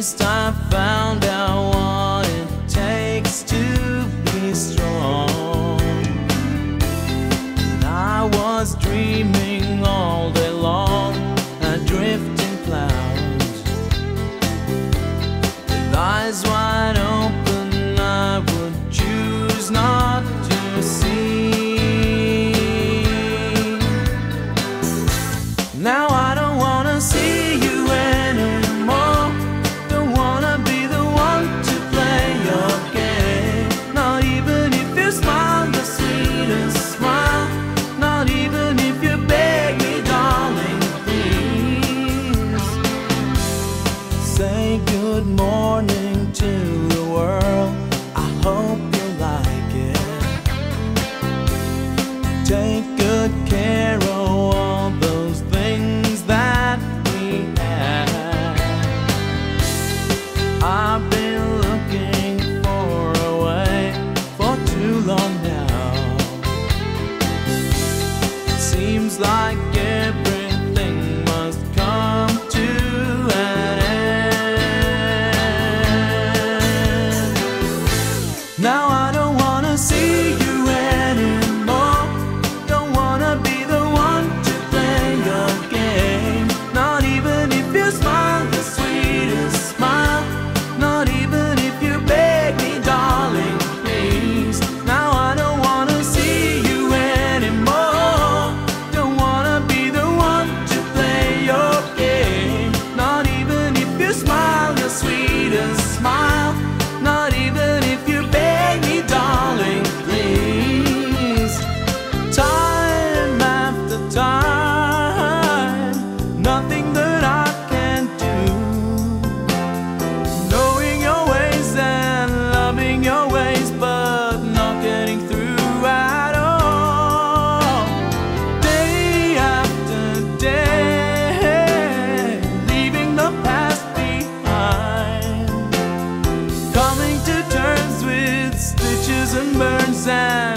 least I found out what it takes to be strong. And I was dreaming. scorches and burns and